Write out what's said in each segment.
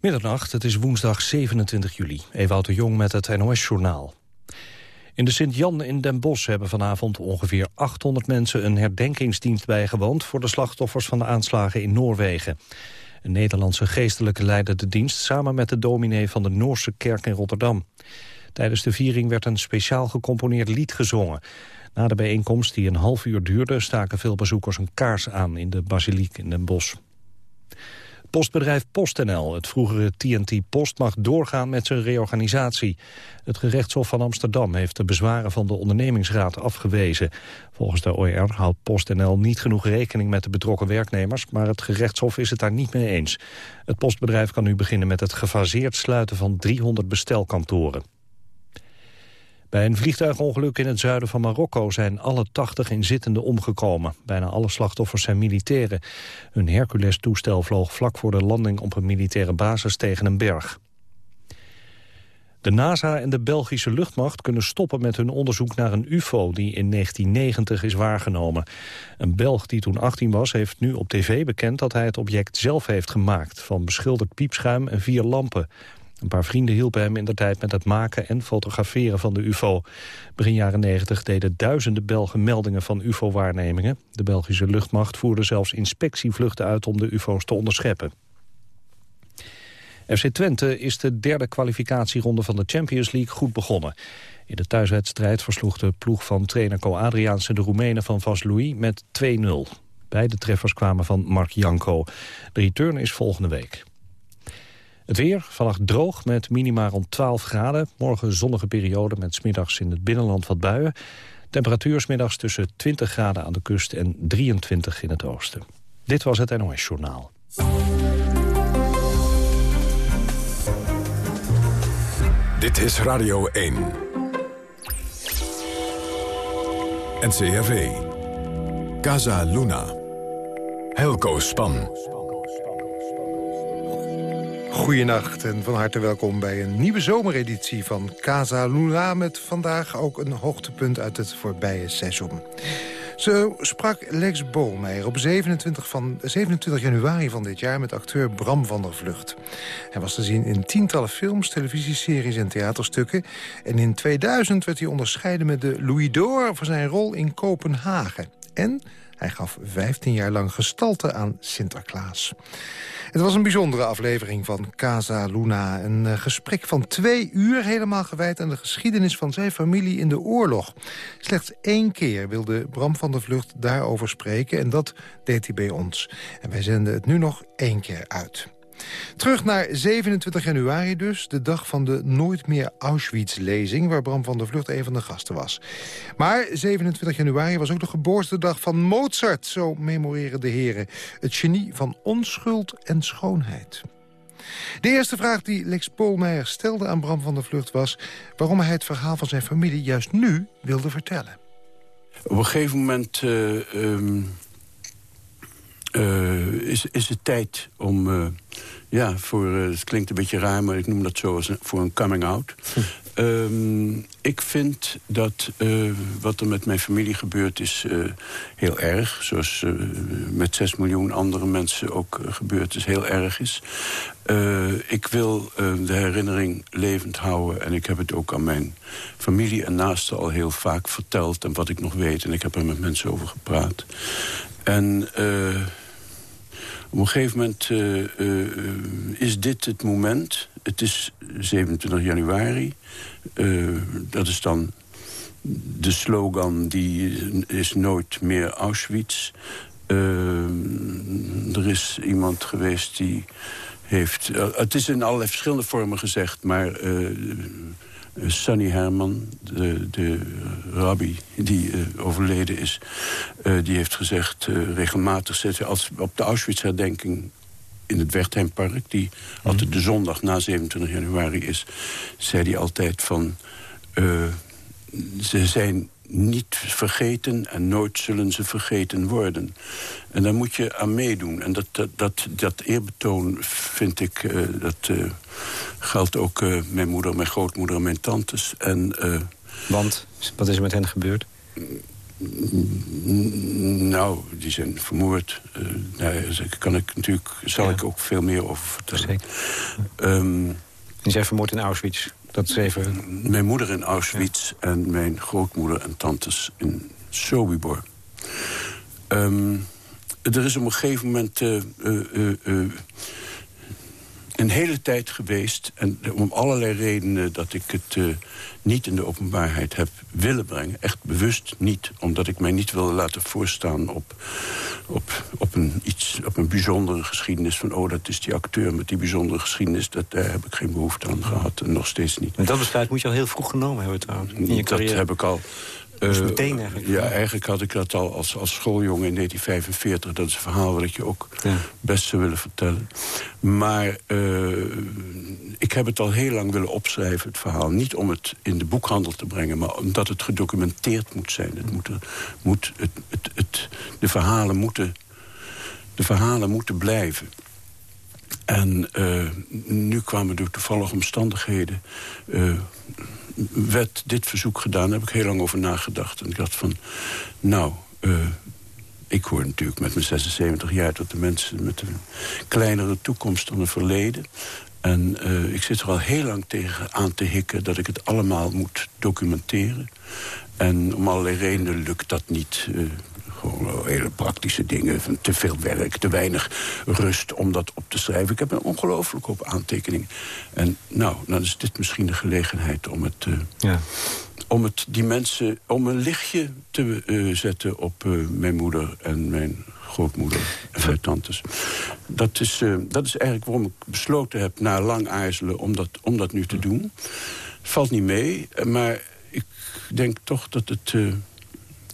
Middernacht, het is woensdag 27 juli. Ewout de Jong met het NOS-journaal. In de Sint-Jan in Den Bosch hebben vanavond ongeveer 800 mensen... een herdenkingsdienst bijgewoond voor de slachtoffers van de aanslagen in Noorwegen. Een Nederlandse geestelijke leidde de dienst... samen met de dominee van de Noorse kerk in Rotterdam. Tijdens de viering werd een speciaal gecomponeerd lied gezongen. Na de bijeenkomst, die een half uur duurde... staken veel bezoekers een kaars aan in de basiliek in Den Bosch. Postbedrijf PostNL, het vroegere TNT Post, mag doorgaan met zijn reorganisatie. Het gerechtshof van Amsterdam heeft de bezwaren van de ondernemingsraad afgewezen. Volgens de OR houdt PostNL niet genoeg rekening met de betrokken werknemers, maar het gerechtshof is het daar niet mee eens. Het postbedrijf kan nu beginnen met het gefaseerd sluiten van 300 bestelkantoren. Bij een vliegtuigongeluk in het zuiden van Marokko zijn alle 80 inzittenden omgekomen. Bijna alle slachtoffers zijn militairen. Hun Hercules-toestel vloog vlak voor de landing op een militaire basis tegen een berg. De NASA en de Belgische luchtmacht kunnen stoppen met hun onderzoek naar een ufo die in 1990 is waargenomen. Een Belg die toen 18 was heeft nu op tv bekend dat hij het object zelf heeft gemaakt, van beschilderd piepschuim en vier lampen. Een paar vrienden hielpen hem in de tijd met het maken en fotograferen van de ufo. Begin jaren 90 deden duizenden Belgen meldingen van ufo-waarnemingen. De Belgische luchtmacht voerde zelfs inspectievluchten uit om de ufo's te onderscheppen. FC Twente is de derde kwalificatieronde van de Champions League goed begonnen. In de thuiswedstrijd versloeg de ploeg van trainer Co Adriaanse de Roemenen van Vaslui met 2-0. Beide treffers kwamen van Mark Janko. De return is volgende week. Het weer, vannacht droog met minima rond 12 graden. Morgen zonnige periode met smiddags in het binnenland wat buien. Temperatuur smiddags tussen 20 graden aan de kust en 23 in het oosten. Dit was het NOS Journaal. Dit is Radio 1. NCRV. Casa Luna. Helco Span. Goedenacht en van harte welkom bij een nieuwe zomereditie van Casa Luna... met vandaag ook een hoogtepunt uit het voorbije seizoen. Zo sprak Lex Bolmeijer op 27, van, 27 januari van dit jaar... met acteur Bram van der Vlucht. Hij was te zien in tientallen films, televisieseries en theaterstukken. En in 2000 werd hij onderscheiden met de Louis d'Or... voor zijn rol in Kopenhagen. En hij gaf 15 jaar lang gestalte aan Sinterklaas. Het was een bijzondere aflevering van Casa Luna. Een eh, gesprek van twee uur helemaal gewijd aan de geschiedenis van zijn familie in de oorlog. Slechts één keer wilde Bram van der Vlucht daarover spreken en dat deed hij bij ons. En wij zenden het nu nog één keer uit. Terug naar 27 januari dus, de dag van de Nooit meer Auschwitz-lezing... waar Bram van der Vlucht een van de gasten was. Maar 27 januari was ook de geboortedag van Mozart... zo memoreren de heren. Het genie van onschuld en schoonheid. De eerste vraag die Lex Polmeijer stelde aan Bram van der Vlucht was... waarom hij het verhaal van zijn familie juist nu wilde vertellen. Op een gegeven moment... Uh, um uh, is, is het tijd om... Uh, ja, voor, uh, het klinkt een beetje raar, maar ik noem dat zo als een, voor een coming-out. Hm. Um, ik vind dat wat er met mijn familie gebeurd is heel erg. Zoals met 6 miljoen andere mensen ook gebeurd is, heel erg is. ik wil de herinnering levend houden. En ik heb het ook aan mijn familie en naasten al heel vaak verteld. En wat ik nog weet. En ik heb er met mensen over gepraat. En op een gegeven moment uh, uh, is dit het moment. Het is 27 januari. Uh, dat is dan de slogan die is nooit meer Auschwitz. er is iemand geweest die heeft... het is in allerlei verschillende vormen gezegd, maar... Sunny Herman, de, de rabbi die uh, overleden is... Uh, die heeft gezegd, uh, regelmatig als op de Auschwitz-herdenking in het Wertheimpark... die mm. altijd de zondag na 27 januari is... zei hij altijd van... ze zijn niet vergeten en nooit zullen ze vergeten worden. En daar moet je aan meedoen. En dat, dat, dat, dat eerbetoon vind ik, uh, dat uh, geldt ook uh, mijn moeder, mijn grootmoeder en mijn tantes. En, Want, wat is er met hen gebeurd? Nou, die zijn vermoord. Daar kan ik natuurlijk, zal ik ook veel meer over vertellen. Um, die zijn vermoord in Auschwitz. Dat is even... Mijn moeder in Auschwitz en mijn grootmoeder en tantes in Sobibor. Um, er is op een gegeven moment... Uh, uh, een hele tijd geweest. En om allerlei redenen dat ik het uh, niet in de openbaarheid heb willen brengen. Echt bewust niet. Omdat ik mij niet wilde laten voorstaan op, op, op, een, iets, op een bijzondere geschiedenis. Van oh, dat is die acteur met die bijzondere geschiedenis. Dat, daar heb ik geen behoefte aan gehad. En nog steeds niet. En dat besluit moet je al heel vroeg genomen hebben trouwens. In je dat heb ik al dus uh, meteen eigenlijk? Ja, eigenlijk had ik dat al als, als schooljongen in 1945. Dat is een verhaal wat ik je ook ja. best zou willen vertellen. Maar uh, ik heb het al heel lang willen opschrijven, het verhaal. Niet om het in de boekhandel te brengen, maar omdat het gedocumenteerd moet zijn. Het moet, moet, het, het, het, de, verhalen moeten, de verhalen moeten blijven. En uh, nu kwamen door toevallige omstandigheden werd dit verzoek gedaan. Daar heb ik heel lang over nagedacht. En ik dacht van, nou... Uh, ik hoor natuurlijk met mijn 76 jaar tot de mensen met een kleinere toekomst dan een verleden. En uh, ik zit er al heel lang tegen aan te hikken dat ik het allemaal moet documenteren. En om allerlei redenen lukt dat niet. Uh, gewoon hele praktische dingen. Van te veel werk, te weinig rust om dat op te schrijven. Ik heb een ongelooflijk op aantekeningen. En nou, dan is dit misschien de gelegenheid om het... Uh, ja. Om het die mensen, om een lichtje te uh, zetten op uh, mijn moeder en mijn grootmoeder en mijn tantes. Dat is, dat is eigenlijk waarom ik besloten heb, na lang aarzelen, om dat, om dat nu te doen. Valt niet mee, maar ik denk toch dat het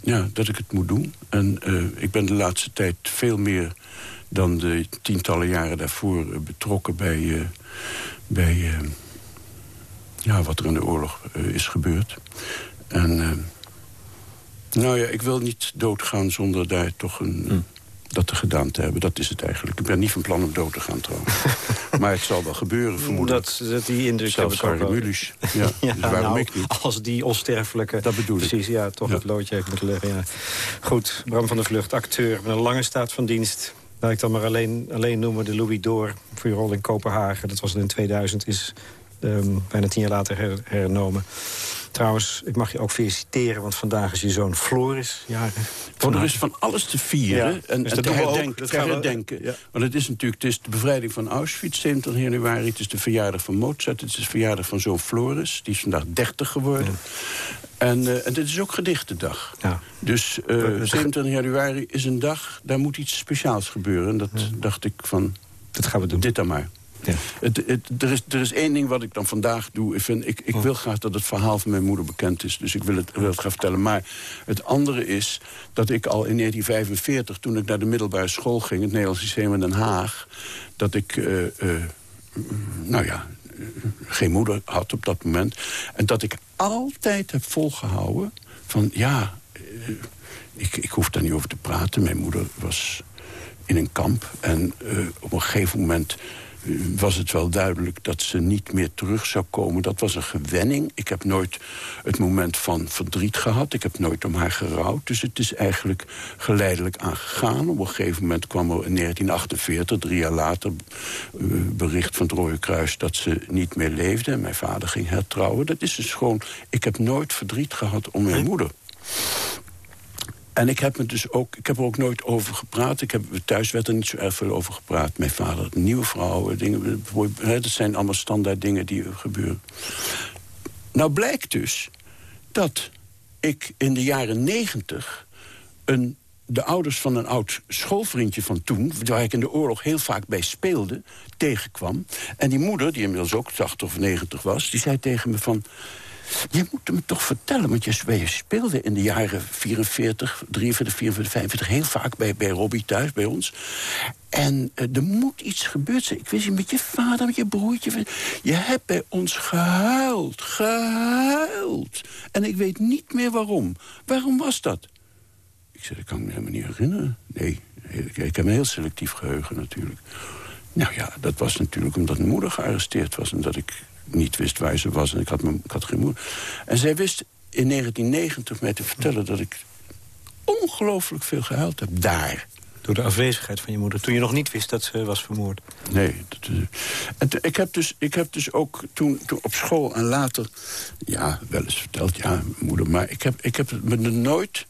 ja, dat ik het moet doen. En uh, ik ben de laatste tijd veel meer dan de tientallen jaren daarvoor uh, betrokken bij, uh, bij ja, wat er in de oorlog is gebeurd. En nou ja, ik wil niet doodgaan zonder daar toch een... Hm dat te gedaan te hebben. Dat is het eigenlijk. Ik ben niet van plan om dood te gaan trouwens. maar het zal wel gebeuren, vermoedelijk. Dat, dat die indruk Zelfs ik ook Ja, ja, dus waarom nou, ik niet? Als die onsterfelijke... Dat bedoel precies, ja, toch het loodje heeft moeten leggen. Ja. Goed, Bram van der Vlucht, acteur met een lange staat van dienst. Laat ik dan maar alleen, alleen noemen de Louis Door voor je rol in Kopenhagen. Dat was in 2000, is um, bijna tien jaar later her, hernomen. Trouwens, ik mag je ook feliciteren, want vandaag is je zoon Floris jaren. Oh, er is van alles te vieren en, dus te herdenken. Te herdenken. Ja. Want het is natuurlijk het is de bevrijding van Auschwitz, 70 januari. Het is de verjaardag van Mozart. Het is de verjaardag van zoon Floris. Die is vandaag 30 geworden. En, uh, en dit is ook gedichtendag. Ja. Dus uh, eh, 27 januari is een dag, daar moet iets speciaals gebeuren. En dat dacht ik van, dat gaan we doen. dit dan maar. Ja. Het, het, er, is, er is één ding wat ik dan vandaag doe. Ik, vind, ik, ik oh. wil graag dat het verhaal van mijn moeder bekend is. Dus ik wil het, wil het gaan vertellen. Maar het andere is dat ik al in 1945... toen ik naar de middelbare school ging... het Nederlands systeem in Den Haag... dat ik... Uh, uh, nou ja, geen moeder had op dat moment. En dat ik altijd heb volgehouden van... ja, uh, ik, ik hoef daar niet over te praten. Mijn moeder was in een kamp. En op een gegeven moment was het wel duidelijk dat ze niet meer terug zou komen. Dat was een gewenning. Ik heb nooit het moment van verdriet gehad. Ik heb nooit om haar gerouwd. Dus het is eigenlijk geleidelijk aangegaan. Op een gegeven moment kwam er in 1948, drie jaar later... Eh, bericht van het Rode Kruis dat ze niet meer leefde. En mijn vader ging hertrouwen. Dat is dus gewoon... Ik heb nooit verdriet gehad om mijn moeder. En ik heb, me dus ook, ik heb er ook nooit over gepraat. Ik heb, thuis werd er niet zo erg veel over gepraat. Mijn vader, nieuwe vrouwen, dingen, dat zijn allemaal standaard dingen die gebeuren. Nou blijkt dus dat ik in de jaren negentig... de ouders van een oud schoolvriendje van toen... waar ik in de oorlog heel vaak bij speelde, tegenkwam. En die moeder, die inmiddels ook 80 of 90 was... die zei tegen me van... Je moet me toch vertellen, want je, speelde in de jaren 44, 43, 44, 45... heel vaak bij, bij Robbie thuis, bij ons. En uh, er moet iets gebeurd zijn. Ik wist niet, met je vader, met je broertje. Je hebt bij ons gehuild, gehuild. En ik weet niet meer waarom. Waarom was dat? Ik zei, dat kan ik me helemaal niet herinneren. Nee, ik, ik heb een heel selectief geheugen natuurlijk. Nou ja, dat was natuurlijk omdat mijn moeder gearresteerd was... en dat ik niet wist waar ze was en ik had, me, ik had geen moeder. En zij wist in 1990 mij te vertellen dat ik ongelooflijk veel gehuild heb. Daar. Door de afwezigheid van je moeder. Toen je nog niet wist dat ze was vermoord. Nee. Dat, en ik, heb dus, ik heb dus ook toen, toen op school en later... Ja, wel eens verteld, ja, moeder. Maar ik heb, ik heb me er nooit...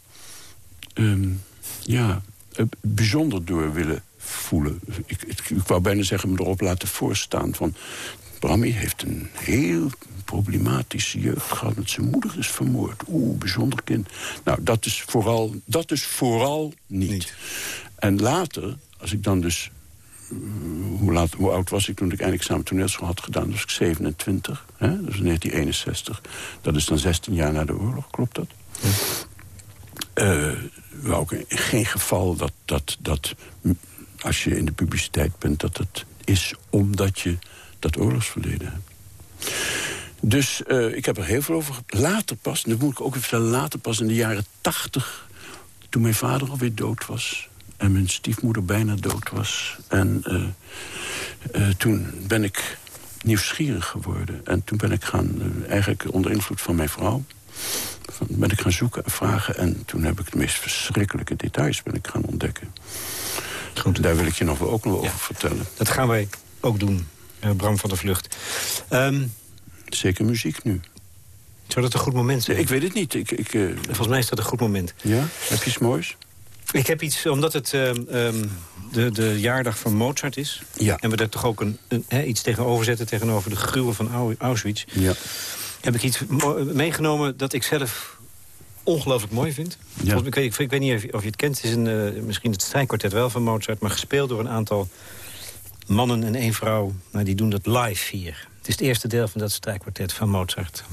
Um, ja, eh, bijzonder door willen voelen. Ik, ik, ik, wou bijna zeggen, me erop laten voorstaan. Van, Brammy heeft een heel problematische jeugd gehad... met zijn moeder is vermoord. Oeh, bijzonder kind. Nou, dat is vooral, dat is vooral niet. niet. En later, als ik dan dus... Uh, hoe, laat, hoe oud was ik toen ik eindelijk samen toneelschool had gedaan? was ik 27, hè? dat is 1961. Dat is dan 16 jaar na de oorlog, klopt dat? Ja. Uh, wou ik in geen geval dat, dat, dat als je in de publiciteit bent... dat het is omdat je dat oorlogsverleden hebt. Dus uh, ik heb er heel veel over... Later pas, dat moet ik ook even vertellen... later pas in de jaren tachtig... toen mijn vader alweer dood was... en mijn stiefmoeder bijna dood was. En uh, uh, toen ben ik nieuwsgierig geworden. En toen ben ik gaan, eigenlijk onder invloed van mijn vrouw... ben ik gaan zoeken en vragen. En toen heb ik de meest verschrikkelijke details ben ik gaan ontdekken. Goed. Daar wil ik je nog wel ook nog over vertellen. Dat gaan wij ook doen, Bram van der Vlucht. Um, Zeker muziek nu. Zou dat een goed moment zijn? Ik weet het niet. Ik, ik, uh... Volgens mij is dat een goed moment. Ja? Heb je iets moois? Ik heb iets, omdat het uh, um, de, de jaardag van Mozart is... Ja. en we daar toch ook een, een he, iets tegenover zetten... tegenover de gruwel van Auschwitz... Ja. heb ik iets meegenomen dat ik zelf ongelooflijk mooi vind. Ja. Volgens, ik, weet, ik weet niet of je, of je het kent. Het is een, uh, misschien het strijkkwartet wel van Mozart... maar gespeeld door een aantal mannen en één vrouw. Nou, die doen dat live hier. Het is het eerste deel van dat strijkkwartet van Mozart.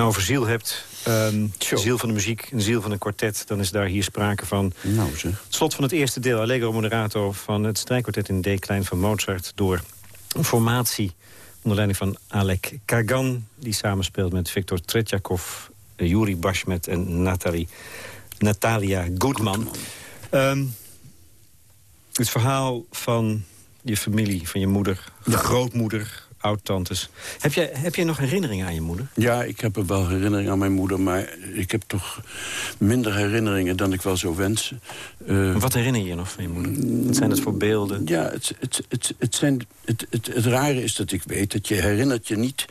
Nou over ziel hebt, um, ziel van de muziek, een ziel van een kwartet... dan is daar hier sprake van. Nou zeg. Het slot van het eerste deel, Allegro Moderato... van het strijkkwartet in D-klein van Mozart... door een formatie onder leiding van Alek Kagan... die samenspeelt met Viktor Tretjakov, Yuri Bashmet en Nathalie, Natalia Goodman. Ehm, het verhaal van je familie, van je moeder, de grootmoeder, oud-tantes. Heb jij, heb jij nog herinneringen aan je moeder? Ja, ik heb er wel herinneringen aan mijn moeder... maar ik heb toch minder herinneringen dan ik wel zou wensen. Uh, Wat herinner je je nog van je moeder? Wat zijn het voor beelden? Ja, het, het, het, het, zijn, het, het, het rare is dat ik weet dat je herinnert je niet...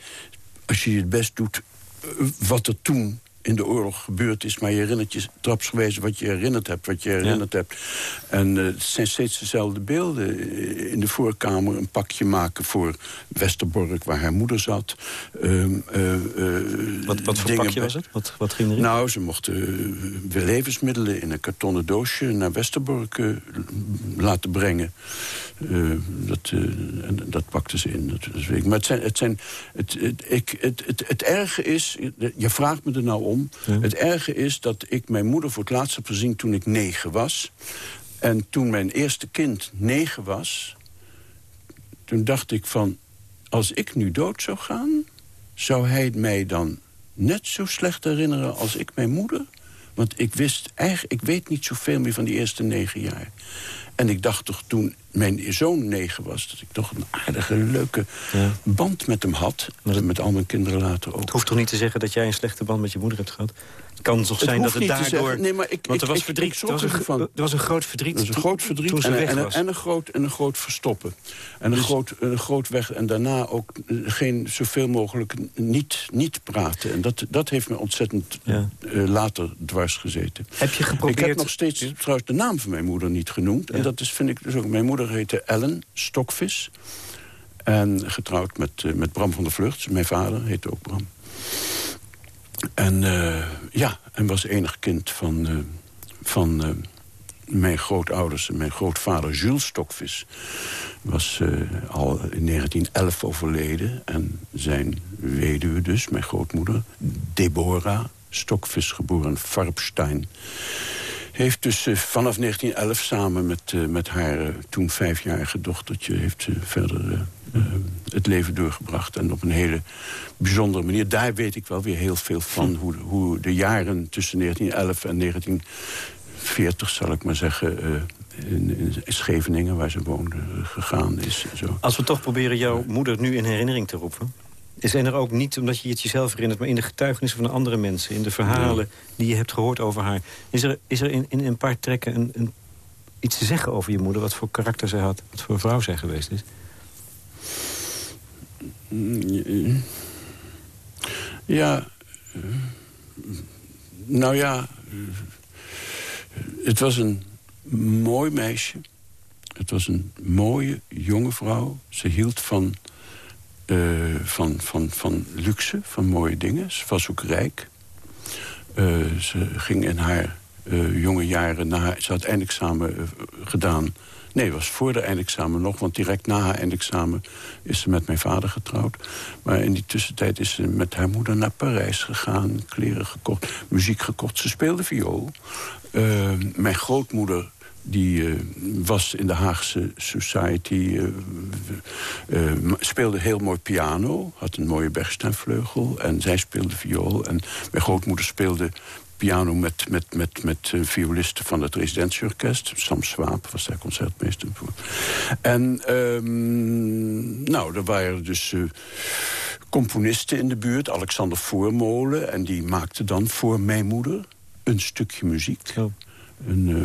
als je het best doet, eh, wat er toen in de oorlog gebeurd is... maar je herinnert je trapsgewijs wat je herinnerd hebt, wat je herinnerd hebt. En uh, het zijn steeds dezelfde beelden. Eh, in de voorkamer een pakje maken voor Westerbork, waar haar moeder zat. Uh, uh, wat, wat voor pakje was het? Wat, wat ging erin? Nou, ze mochten levensmiddelen in een kartonnen doosje... naar Westerbork laten brengen. dat, dat pakte ze in. Dat, dat weet ik. Maar het zijn... Het, zijn het, het, ik, het, het, het erge is... Je vraagt me er nou het erge is dat ik mijn moeder voor het laatst heb gezien toen ik negen was. En toen mijn eerste kind negen was... toen dacht ik van, als ik nu dood zou gaan... zou hij mij dan net zo slecht herinneren als ik mijn moeder? Want ik wist eigenlijk, ik weet niet zoveel meer van die eerste negen jaar. En ik dacht toch toen mijn zoon negen was... dat ik toch een aardige, leuke band met hem had. Met al mijn kinderen later ook. Het hoeft toch niet te zeggen dat jij een slechte band met je moeder hebt gehad? Het kan toch zijn dat het daardoor... Nee, maar ik, want er was verdriet. Ik, er, was een, er was een groot verdriet. Er was een groot verdriet en, en, en, en, een groot, en een groot verstoppen. En een, dus- groot, een groot weg. En daarna ook geen zoveel mogelijk niet, niet praten. En dat, dat heeft me ontzettend ja. uh, later dwars gezeten. Heb je geprobeerd... Ik heb nog steeds trouwens de naam van mijn moeder niet genoemd. En dat is, vind ik dus ook... Mijn moeder heette Ellen Stokvis. En getrouwd met, uh, met Bram van der Vlucht. Mijn vader heette ook Bram. En uh, ja, en was enig kind van, uh, van uh, mijn grootouders. Mijn grootvader Jules Stokvis was al in 1911 overleden. En zijn weduwe dus, mijn grootmoeder, Deborah Stokvis, geboren Farbstein heeft dus vanaf 1911 samen met, met haar toen vijfjarige dochtertje... heeft ze verder uh, het leven doorgebracht. En op een hele bijzondere manier. Daar weet ik wel weer heel veel van. Hoe, hoe de jaren tussen 1911 en 1940, zal ik maar zeggen... In, in, Scheveningen, waar ze woonde, gegaan is. En zo. Als we toch proberen jouw moeder nu in herinnering te roepen... Is er ook niet, omdat je het jezelf herinnert... maar in de getuigenissen van andere mensen... in de verhalen die je hebt gehoord over haar... is er, is er in, in een paar trekken een, een, iets te zeggen over je moeder... wat voor karakter zij had, wat voor vrouw zij geweest is? Ja, nou ja, het was een mooi meisje. Het was een mooie, jonge vrouw. Ze hield van uh, van, van, van luxe, van mooie dingen. Ze was ook rijk. Uh, ze ging in haar uh, jonge jaren... Na, ze had eindexamen gedaan. Nee, was voor de eindexamen nog. Want direct na haar eindexamen is ze met mijn vader getrouwd. Maar in die tussentijd is ze met haar moeder naar Parijs gegaan. Kleren gekocht, muziek gekocht. Ze speelde viool. mijn grootmoeder die uh, was in de Haagse Society, uh, speelde heel mooi piano. Had een mooie Bergsteinvleugel. En zij speelde viool. En mijn grootmoeder speelde piano met, met, met, met violisten van het residentieorkest. Sam Swaap was daar concertmeester voor. En um, nou, er waren dus componisten in de buurt. Alexander Voormolen. En die maakte dan voor mijn moeder een stukje muziek. Oh een, uh,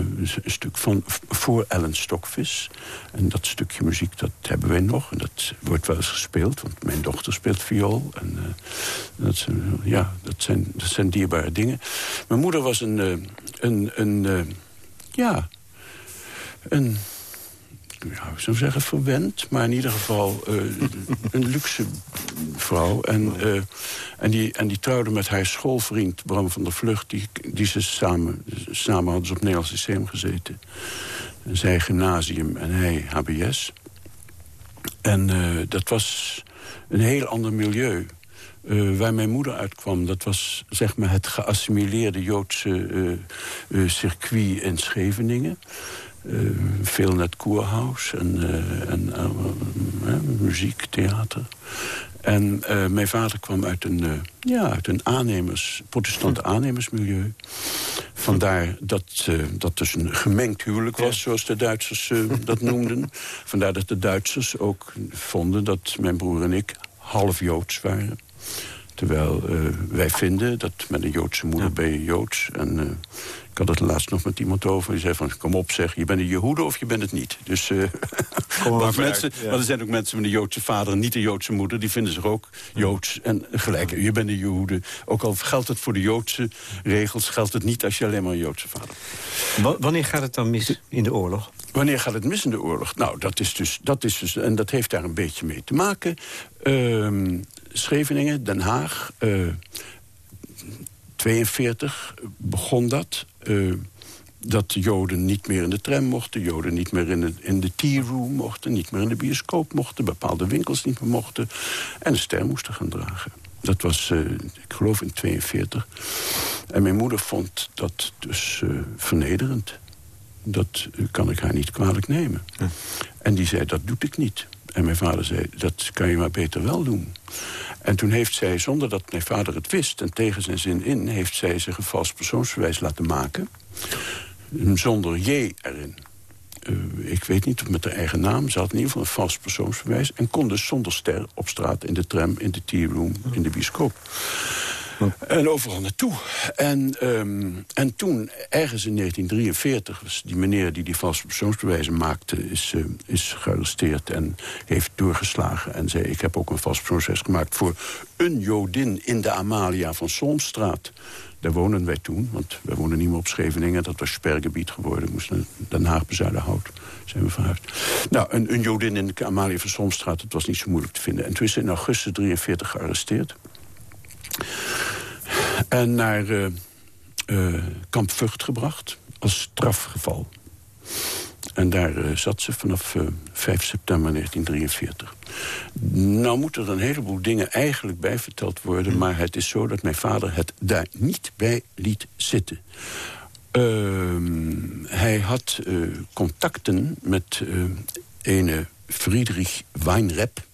een, stuk van voor Ellen Stokvis. En dat stukje muziek, dat hebben wij nog. En dat wordt wel eens gespeeld, want mijn dochter speelt viool. En uh, dat, ja, dat, zijn, dat zijn dierbare dingen. Mijn moeder was een... Uh, een, een ja, een ja, ik zou zeggen verwend, maar in ieder geval uh, een luxe vrouw. En, uh, en, die, en die trouwde met haar schoolvriend Bram van der Vlucht... die, die ze samen, samen hadden ze op Nederlands Lyceum gezeten. En zij gymnasium en hij HBS. En uh, dat was een heel ander milieu. Waar mijn moeder uitkwam, dat was zeg maar het geassimileerde Joodse circuit in Scheveningen. Veel net koerhuis en, en muziek, theater. En mijn vader kwam uit een, ja, uit een aannemers, protestante aannemersmilieu. Vandaar dat dat dus een gemengd huwelijk was, zoals de Duitsers dat noemden. Vandaar dat de Duitsers ook vonden dat mijn broer en ik half Joods waren. Terwijl uh, wij vinden dat met een Joodse moeder ben je Joods. En uh, ik had het laatst nog met iemand over. Die zei van, kom op zeg, je bent een Jehoede of je bent het niet. Dus, uh, maar, mensen, ja. er zijn ook mensen met een Joodse vader en niet een Joodse moeder. Die vinden zich ook Joods. En gelijk, je bent een Jehoede. Ook al geldt het voor de Joodse regels... geldt het niet als je alleen maar een Joodse vader bent. Wanneer gaat het dan mis in de oorlog? Wanneer gaat het mis in de oorlog? Nou, dat is dus, dat is dus en dat heeft daar een beetje mee te maken. Uh, Scheveningen, Den Haag, uh, 42 begon dat. Uh, dat Joden niet meer in de tram mochten, Joden niet meer in de, in de tea room mochten... niet meer in de bioscoop mochten, bepaalde winkels niet meer mochten... en een ster moesten gaan dragen. Dat was, uh, ik geloof, in 42. En mijn moeder vond dat dus uh, vernederend. Dat kan ik haar niet kwalijk nemen. Ja. En die zei, dat doe ik niet. En mijn vader zei, dat kan je maar beter wel doen. En toen heeft zij, zonder dat mijn vader het wist... en tegen zijn zin in, heeft zij zich een vals persoonsbewijs laten maken. Zonder J erin. Uh, ik weet niet of met haar eigen naam. Ze had in ieder geval een vals persoonsbewijs. En kon dus zonder ster op straat, in de tram, in de tea room, in de bioscoop. En overal naartoe. En, um, en toen, ergens in 1943, was die meneer die die valse persoonsbewijzen maakte... is, uh, is gearresteerd en heeft doorgeslagen. En zei, ik heb ook een vals persoonsbewijs gemaakt... voor een Jodin in de Amalia van Solmstraat. Daar wonen wij toen, want wij wonen niet meer op Scheveningen. Dat was spergebied geworden, moesten Den Haag bezuidenhout. Zijn we verhuisd. Nou, een, Jodin in de Amalia van Solmstraat, dat was niet zo moeilijk te vinden. En toen is ze in augustus 43 gearresteerd. En naar uh, uh, kamp Vught gebracht als strafgeval. En daar uh, zat ze vanaf 5 september 1943. Nou moeten er een heleboel dingen eigenlijk bij verteld worden... Hmm. maar het is zo dat mijn vader het daar niet bij liet zitten. Ehm, hij had contacten met ene Friedrich Weinrep...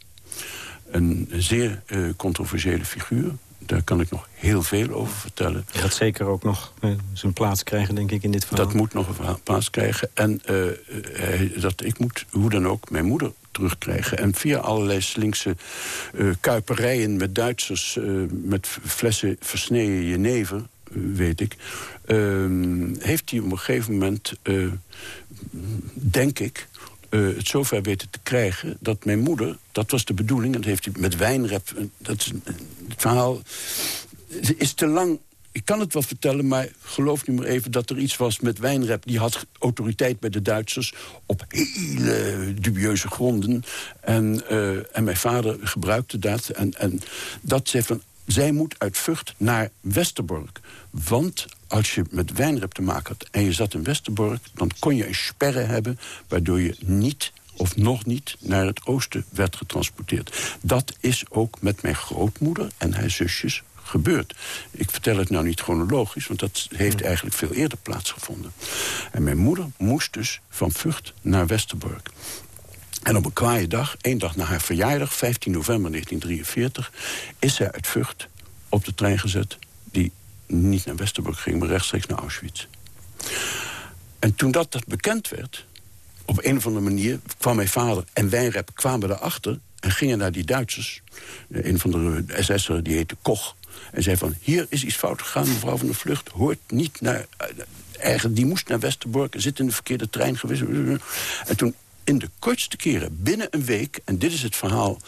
een zeer controversiële figuur daar kan ik nog heel veel over vertellen. Dat gaat zeker ook nog zijn plaats krijgen, denk ik, in dit verhaal. Dat moet nog een plaats krijgen. En uh, dat ik moet, hoe dan ook, mijn moeder terugkrijgen. En via allerlei slinkse uh, kuiperijen met Duitsers... met flessen versneden jenever, weet ik... Ehm, heeft hij op een gegeven moment, denk ik uh, het zover weten te krijgen dat mijn moeder... dat was de bedoeling, en dat heeft hij met wijnrep... Dat is, het verhaal is te lang... Ik kan het wel vertellen, maar geloof nu maar even dat er iets was met wijnrep. Die had autoriteit bij de Duitsers op hele dubieuze gronden. En, uh, en mijn vader gebruikte dat. En, en dat zei van, zij moet uit Vught naar Westerbork. Want als je met wijnrep te maken had en je zat in Westerbork... dan kon je een sperre hebben waardoor je niet of nog niet naar het oosten werd getransporteerd. Dat is ook met mijn grootmoeder en haar zusjes gebeurd. Ik vertel het nou niet chronologisch, want dat heeft eigenlijk veel eerder plaatsgevonden. En mijn moeder moest dus van Vught naar Westerbork. En op een kwaaie dag, één dag na haar verjaardag, 15 november 1943... is zij uit Vught op de trein gezet die niet naar Westerbork ging, maar rechtstreeks naar Auschwitz. En toen dat, dat bekend werd, op een of andere manier kwam mijn vader en Wijnrep kwamen erachter... en gingen naar die Duitsers. Een van de SS'er, die heette Koch. En zei van, hier is iets fout gegaan, mevrouw van de Vlucht... hoort niet naar... Eigenlijk, die moest naar Westerbork, zit in de verkeerde trein geweest. En toen in de kortste keren, binnen een week... en dit is het verhaal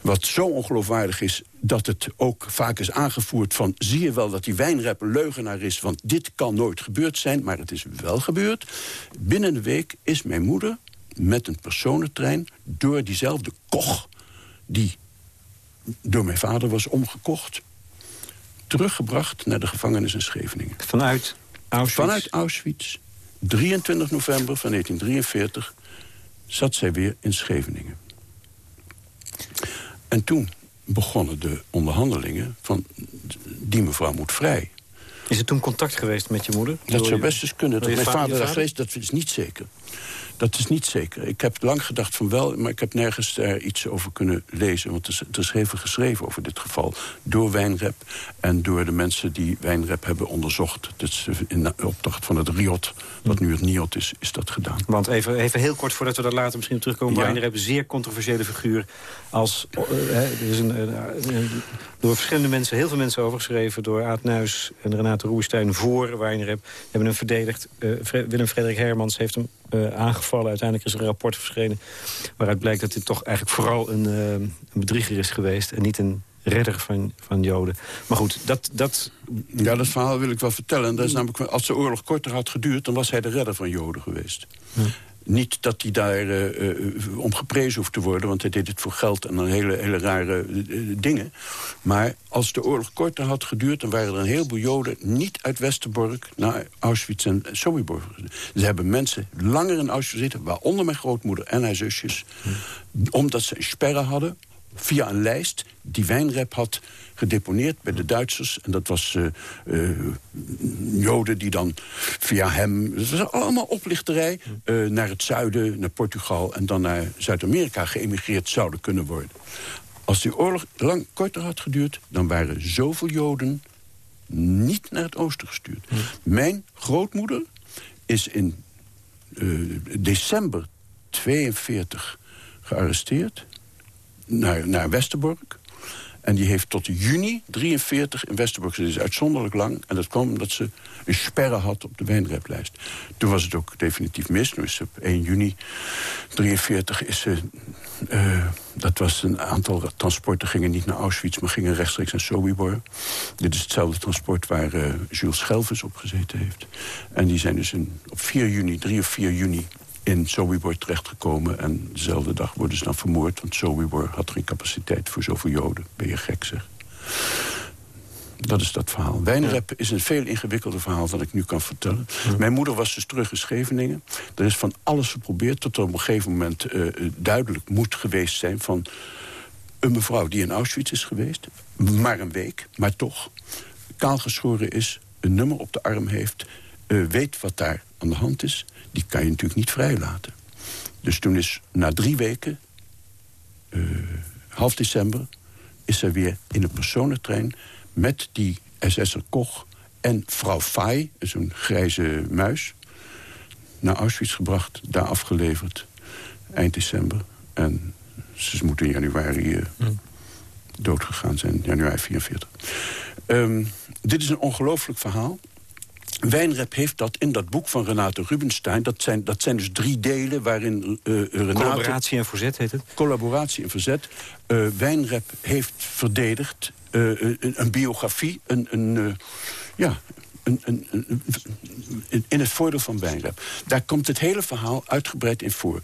wat zo ongeloofwaardig is... dat het ook vaak is aangevoerd van... zie je wel dat die wijnrep een leugenaar is... want dit kan nooit gebeurd zijn, maar het is wel gebeurd. Binnen een week is mijn moeder met een personentrein... door diezelfde koch die door mijn vader was omgekocht... teruggebracht naar de gevangenis in Scheveningen. Vanuit Auschwitz? Vanuit Auschwitz. 23 november van 1943 zat zij weer in Scheveningen. En toen begonnen de onderhandelingen van... die mevrouw moet vrij. Is er toen contact geweest met je moeder? Dat zou best eens kunnen. Dat mijn vader vader? geweest, dat is niet zeker. Dat is niet zeker. Ik heb lang gedacht van wel, maar ik heb nergens daar iets over kunnen lezen. Want er is, veel geschreven over dit geval. Door Wijnrep en door de mensen die Wijnrep hebben onderzocht. Dat is in de opdracht van het RIOT, wat nu het NIOT is, is dat gedaan. Want even, even heel kort voordat we daar later misschien op terugkomen. Ja. Wijnrep, een zeer controversiële figuur. Als, eh, er is een, eh, eh, door verschillende mensen, heel veel mensen overgeschreven... door Aad Nuis en Renate Roerstein voor Wijnrep. Hebben hem verdedigd. Eh, Willem Frederik Hermans heeft hem eh, aangevallen. Uiteindelijk is er een rapport verschenen... waaruit blijkt dat dit toch eigenlijk vooral een, eh, een bedrieger is geweest... en niet een redder van, van Joden. Maar goed, dat... dat Ja, dat verhaal wil ik wel vertellen. En dat is namelijk, als de oorlog korter had geduurd... dan was hij de redder van Joden geweest. Niet dat hij daar eh, eh, om geprezen hoeft te worden... want hij deed het voor geld en dan hele, hele rare eh, dingen. Maar als de oorlog korter had geduurd... dan waren er een heleboel Joden niet uit Westerbork... naar Auschwitz en Sobibor. Ze hebben mensen langer in Auschwitz zitten... waaronder mijn grootmoeder en haar zusjes... omdat ze een sperre hadden via een lijst die Wijnrep had gedeponeerd bij de Duitsers. En dat was eh, eh, Joden die dan via hem... Het was allemaal oplichterij eh, naar het zuiden, naar Portugal... en dan naar Zuid-Amerika geëmigreerd zouden kunnen worden. Als die oorlog lang korter had geduurd... dan waren zoveel Joden niet naar het oosten gestuurd. Mijn grootmoeder is in december 42 gearresteerd naar, naar Westerbork. En die heeft tot juni 43 in Westerbork. Dat is uitzonderlijk lang. En dat kwam omdat ze een sperre had op de wijnreplijst. Toen was het ook definitief mis. Nu is ze op 1 juni 43 is ze... eh, dat was een aantal transporten gingen niet naar Auschwitz... maar gingen rechtstreeks naar Sobibor. Dit is hetzelfde transport waar eh, Jules Schelvis op gezeten heeft. En die zijn dus op 4 juni, 3 of 4 juni in Sobibor terechtgekomen. En dezelfde dag worden ze dan vermoord. Want Sobibor had geen capaciteit voor zoveel Joden. Ben je gek, zeg. Dat is dat verhaal. Wijnrep is een veel ingewikkelder verhaal dan ik nu kan vertellen. Mijn moeder was dus terug in Scheveningen. Er is van alles geprobeerd tot er op een gegeven moment eh, duidelijk moet geweest zijn... van een mevrouw die in Auschwitz is geweest. Maar een week, maar toch. Kaalgeschoren is, een nummer op de arm heeft... eh, weet wat daar aan de hand is. Die kan je natuurlijk niet vrijlaten. Dus toen is na drie weken, eh, half december... is ze weer in een personentrein met die SS'er Koch en vrouw Fay, zo'n grijze muis... naar Auschwitz gebracht, daar afgeleverd, eind december. En ze moeten in januari eh, doodgegaan zijn, januari 44. Ehm, dit is een ongelooflijk verhaal. Wijnrep heeft dat in dat boek van Renate Rubenstein... dat zijn, dat zijn dus drie delen waarin eh Renate... collaboratie en verzet heet het. Collaboratie en verzet. Eh, Wijnrep heeft verdedigd eh, een, een biografie, een, een, ja, een, een, in het voordeel van Wijnrep. Daar komt het hele verhaal uitgebreid in voor.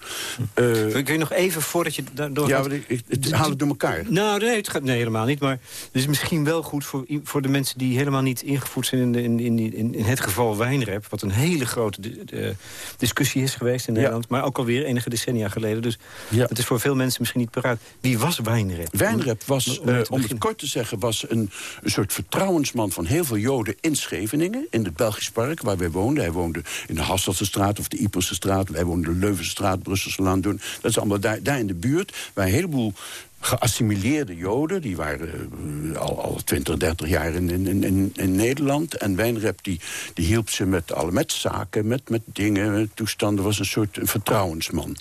Eh, Ik weet nog even voordat je daar ja, ik, ik- het haal het door elkaar. Nou, nee, het gaat, nee, helemaal niet. Maar het is misschien wel goed voor, voor de mensen die helemaal niet ingevoerd zijn... in, de, in, in, in, in het geval wijnrep, wat een hele grote eh, discussie is geweest in Ja. Nederland. Maar ook alweer enige decennia geleden. Dus Ja. het is voor veel mensen misschien niet paraat. Wie was wijnrep? Wijnrep was, Om eh, om het kort te zeggen... was een, een soort vertrouwensman van heel veel Joden in Scheveningen... in het Belgisch Park, waar wij woonden. Hij woonde in de Hasseltse straat of de Ieperse straat. Wij woonden in de Leuvense straat, Brusselse doen. Dat is allemaal daar, daar in de buurt... waar een heleboel geassimileerde Joden... die waren eh, al, al 20, 30 jaar in, in, in, in Nederland. En Wijnrep die, die hielp ze met, alle, met zaken, met, met dingen, met toestanden. was een soort vertrouwensman.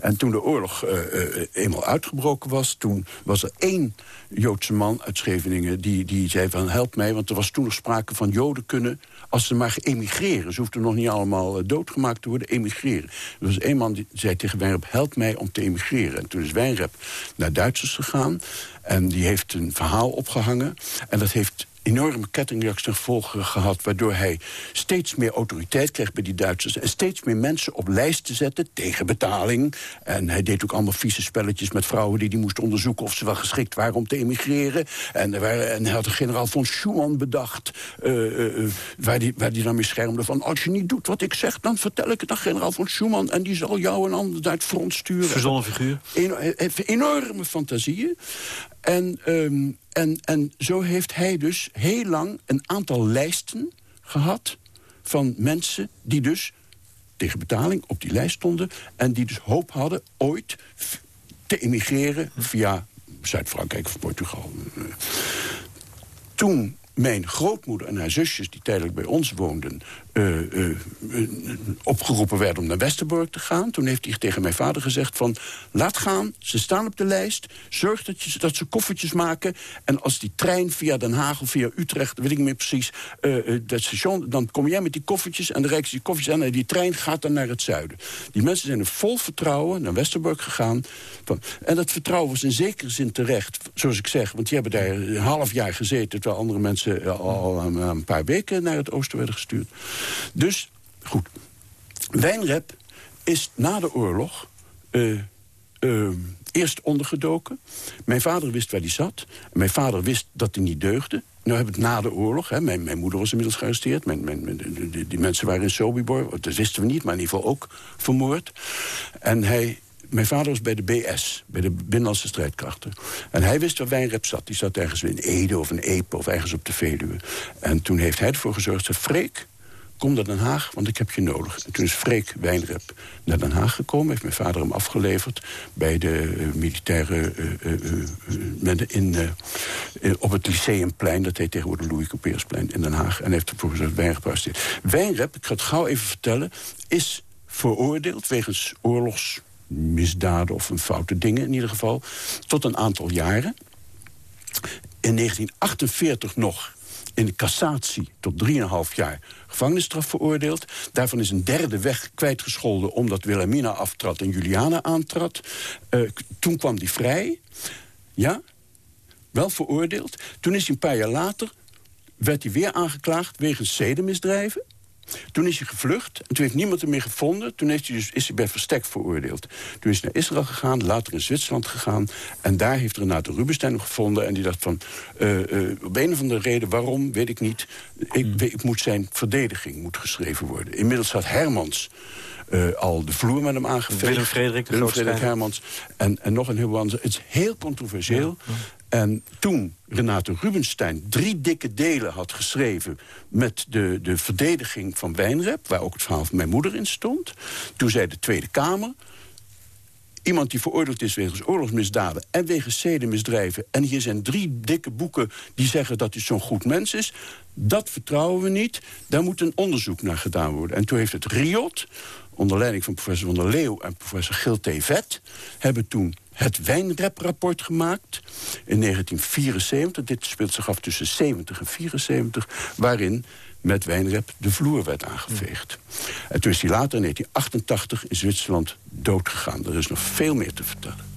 En toen de oorlog eh, eh, eenmaal uitgebroken was... toen was er één Joodse man uit Scheveningen... die, die zei van help mij, want er was toen nog sprake van Joden kunnen... als ze maar emigreren. Ze hoefden nog niet allemaal eh, doodgemaakt te worden, emigreren. Er was één man die zei tegen Wijnrep, help mij om te emigreren. En toen is Wijnrep naar Duitsers gegaan... en die heeft een verhaal opgehangen. En dat heeft enorme kettingreacties ten gevolge gehad... waardoor hij steeds meer autoriteit kreeg bij die Duitsers... en steeds meer mensen op lijsten zette tegen betaling. En hij deed ook allemaal vieze spelletjes met vrouwen... die die moesten onderzoeken of ze wel geschikt waren om te emigreren. En, er waren, en hij had de generaal von Schumann bedacht... eh, eh, eh, waar die, waar die dan mee schermde van... als je niet doet wat ik zeg, dan vertel ik het aan generaal von Schumann... en die zal jou een ander naar het front sturen. Verzonnen figuur. Eno- hij enorme fantasieën. En, ehm, en, en zo heeft hij dus heel lang een aantal lijsten gehad... van mensen die dus tegen betaling op die lijst stonden... en die dus hoop hadden ooit te emigreren via Zuid-Frankrijk of Portugal. Toen mijn grootmoeder en haar zusjes, die tijdelijk bij ons woonden... Uh, opgeroepen werden om naar Westerbork te gaan. Toen heeft hij tegen mijn vader gezegd van... laat gaan, ze staan op de lijst. Zorg dat, je, dat ze koffertjes maken. En als die trein via Den Haag of via Utrecht... weet ik niet meer precies, uh, dat station... dan kom jij met die koffertjes en reik je die koffertjes aan... en die trein gaat dan naar het zuiden. Die mensen zijn er vol vertrouwen naar Westerbork gegaan. Van, en dat vertrouwen was in zekere zin terecht, zoals ik zeg. Want die hebben daar een half jaar gezeten... terwijl andere mensen al een paar weken naar het oosten werden gestuurd. Dus, goed. Wijnrep is na de oorlog uh, uh, eerst ondergedoken. Mijn vader wist waar hij zat. Mijn vader wist dat hij niet deugde. Hebben we het na de oorlog. Hè. Mijn, mijn, moeder was inmiddels gearresteerd. Die, die, mensen waren in Sobibor. Dat wisten we niet, maar in ieder geval ook vermoord. En hij mijn vader was bij de BS, bij de Binnenlandse Strijdkrachten. En hij wist waar wijnrep zat. Die zat ergens in Ede of in Epe of ergens op de Veluwe. En toen heeft hij ervoor gezorgd, zei, Freek, kom naar Den Haag, want ik heb je nodig. En toen is Freek Wijnrep naar Den Haag gekomen. Heeft mijn vader hem afgeleverd bij de uh, militaire... Uh, in, op het Lyceumplein, dat heet tegenwoordig Louis Coupersplein in Den Haag. En heeft ervoor gezorgd Wijnrep Wijnrep, ik ga het gauw even vertellen, is veroordeeld wegens oorlogsmisdaden of een foute dingen in ieder geval, tot een aantal jaren. In 1948 nog in de cassatie tot 3,5 jaar gevangenisstraf veroordeeld. Daarvan is een derde weg kwijtgescholden... omdat Wilhelmina aftrad en Juliana aantrad. Uh, toen kwam hij vrij. Ja, wel veroordeeld. Toen is hij een paar jaar later... werd hij weer aangeklaagd wegens zedenmisdrijven. Toen is hij gevlucht en toen heeft niemand hem meer gevonden. Toen is hij, dus, is hij bij verstek veroordeeld. Toen is hij naar Israël gegaan, later in Zwitserland gegaan. En daar heeft Renate Rubenstein hem gevonden. En die dacht van, uh, uh, op een of andere reden, waarom, weet ik niet. Ik, hmm. ik moet zijn verdediging moet geschreven worden. Inmiddels had Hermans... Uh, al de vloer met hem aangeveegd. Willem Frederik, Willem Frederik Hermans. En, en nog een heel ander. Het is heel controversieel. Ja. En toen Renate Rubenstein drie dikke delen had geschreven... met de, de verdediging van Wijnrep, waar ook het verhaal van mijn moeder in stond... toen zei de Tweede Kamer... iemand die veroordeeld is wegens oorlogsmisdaden en wegens zedenmisdrijven... en hier zijn drie dikke boeken die zeggen dat hij zo'n goed mens is... dat vertrouwen we niet, daar moet een onderzoek naar gedaan worden. En toen heeft het RIOT, onder leiding van professor Van der Leeuw en professor Gil T. Vet... hebben toen het wijnreprapport gemaakt in 1974. Dit speelt zich af tussen 70 en 74, waarin met wijnrep de vloer werd aangeveegd. En toen is hij later in 1988 in Zwitserland doodgegaan. Er is nog veel meer te vertellen.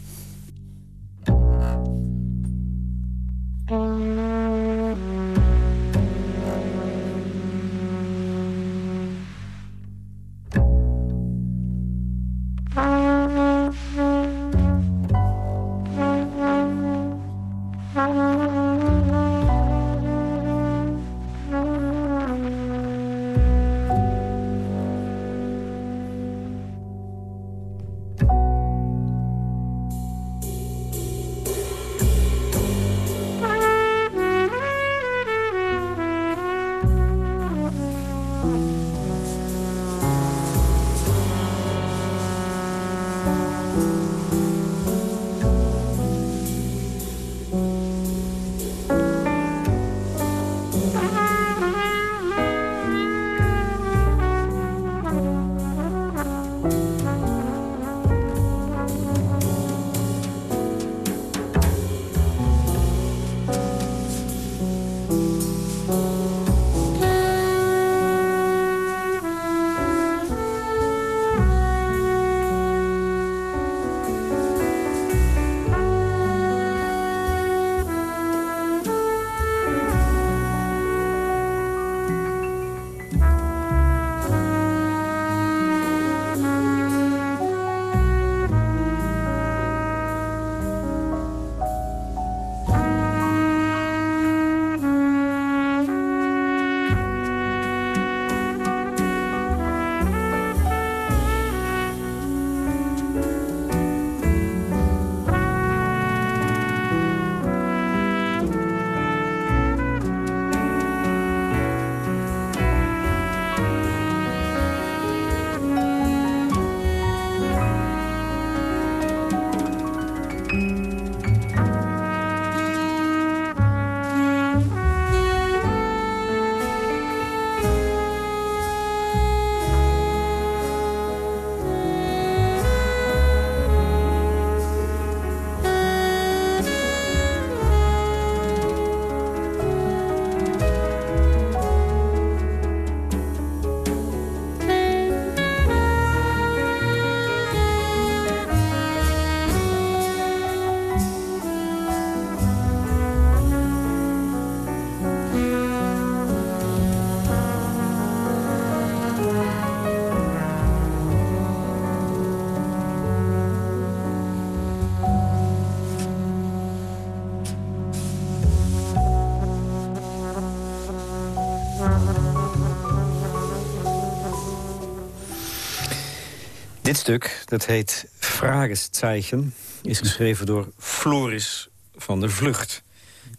Dit stuk, dat heet Fragezeichen, is geschreven door Floris van der Vlucht.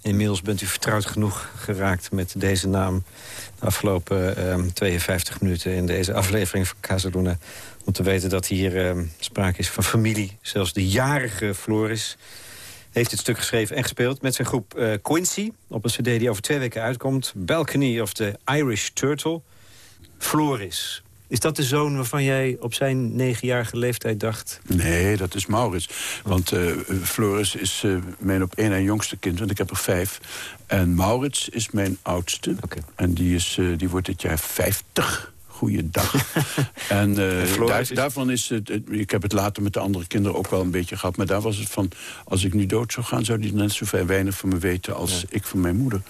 Inmiddels bent u vertrouwd genoeg geraakt met deze naam... de afgelopen 52 ehm, minuten in deze aflevering van Casaluna... om te weten dat hier um, sprake is van familie. Zelfs de jarige Floris heeft dit stuk geschreven en gespeeld... met zijn groep uh, Quincy op een cd die over twee weken uitkomt. Balcony of the Irish Turtle. Floris, is dat de zoon waarvan jij op zijn negenjarige leeftijd dacht? Nee, dat is Maurits. Want uh, Floris is uh, mijn op één en jongste kind, want ik heb er vijf. En Maurits is mijn oudste. Okay. En die, is, uh, die wordt dit jaar vijftig goeiedag. en uh, daar, daarvan is het, ik heb het later met de andere kinderen ook wel een beetje gehad... maar daar was het van, als ik nu dood zou gaan... zou die net zoveel weinig van me weten als ik van mijn moeder.